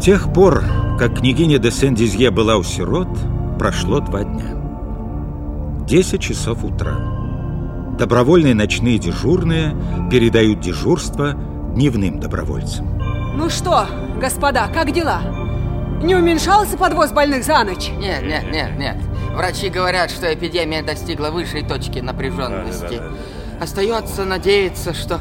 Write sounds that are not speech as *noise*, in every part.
С тех пор, как княгиня де Сен-Дизье была у сирот, прошло два дня. Десять часов утра. Добровольные ночные дежурные передают дежурство дневным добровольцам. Ну что, господа, как дела? Не уменьшался подвоз больных за ночь? Нет, нет, нет, нет. Врачи говорят, что эпидемия достигла высшей точки напряженности. Да, да, да. Остается надеяться, что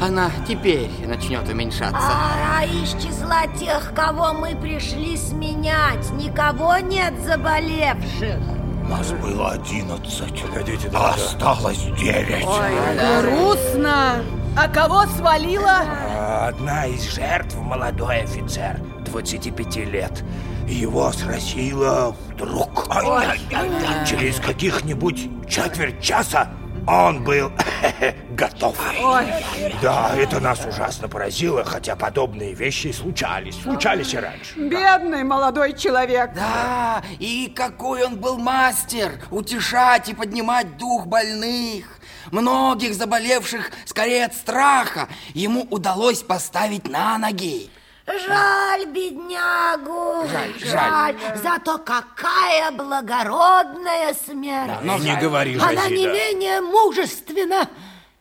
она теперь начнет уменьшаться. А из числа тех, кого мы пришли сменять, никого нет заболевших. Нас было одиннадцать. Погодите, да, Осталось девять. Ой, да. грустно. А кого свалила? Одна из жертв молодой офицер, 25 лет. Его сразила вдруг. Ой. Через каких-нибудь четверть часа он был *laughs* готов. Ой. Да, это нас ужасно поразило, хотя подобные вещи случались. Случались и раньше. Бедный молодой человек. Да, и какой он был мастер утешать и поднимать дух больных. Многих заболевших скорее от страха ему удалось поставить на ноги. Жаль беднягу, жаль, жаль. жаль. Зато какая благородная смерть. Да, но не говори. Она не менее мужественна,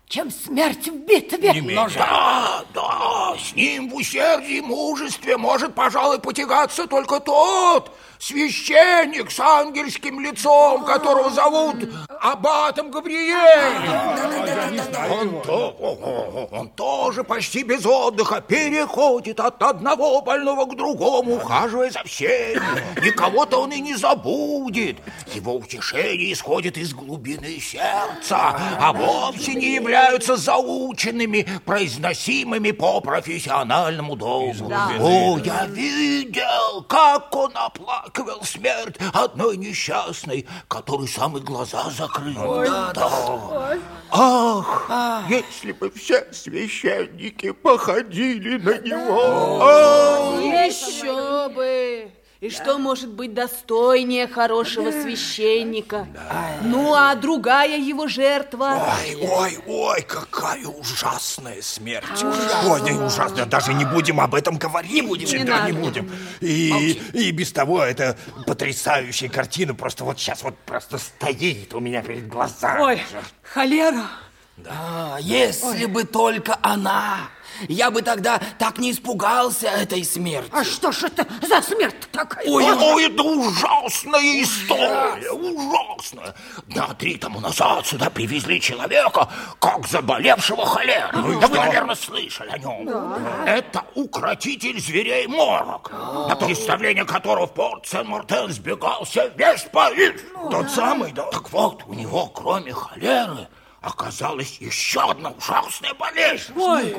чем смерть в битве. Не менее. Да, да, с ним в усердии и мужестве может, пожалуй, потягаться только тот, священник с ангельским лицом, которого зовут Аббатом Габриэль. Он, то, он тоже почти без отдыха переходит от одного больного к другому, ухаживая за всеми. Никого-то он и не забудет. Его утешение исходит из глубины сердца, а вовсе не являются заученными, произносимыми по профессиональному долгу. О, я видел, как он оплакивал смерть одной несчастной, которой самые глаза закрыл. Ой, да, да. Ой. Ах, а. если бы все священники походили на него. Ой, еще бы. И что может быть достойнее хорошего священника? Да. Ну, а другая его жертва? Ой, ой, ой, какая ужасная смерть. А Ой, не ужасная, даже не будем об этом говорить. Не будем. Не, да, не будем. И, и без того это потрясающая картина просто вот сейчас вот просто стоит у меня перед глазами. Ой, холера. Да, если Ой. бы только она я бы тогда так не испугался этой смерти. А что ж это за смерть такая? Ой, ой, это ужасная история, ужасная. Дня три тому назад сюда привезли человека, как заболевшего холерой. Ну, да вы, наверное, слышали о нем. Да. Это укротитель зверей Морок, да. на представление которого в порт Сен-Мартен сбегался весь Париж. Ну, Тот да. самый, да? Так вот, у него, кроме холеры, оказалась еще одна ужасная болезнь. Ой.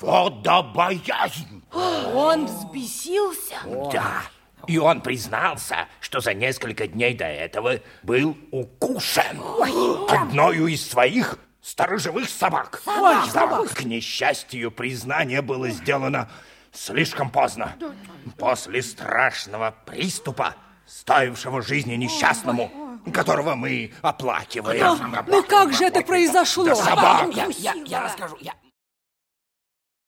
Вот да боязнь. *gasps* Он взбесился? Да. И он признался, что за несколько дней до этого был укушен Ой. одною из своих сторожевых собак. Ой, собак. К несчастью, признание было сделано слишком поздно. После страшного приступа, стоившего жизни несчастному, которого мы оплакиваем. Ну, ну как же это произошло? Да собака. Я, я, я расскажу. Я,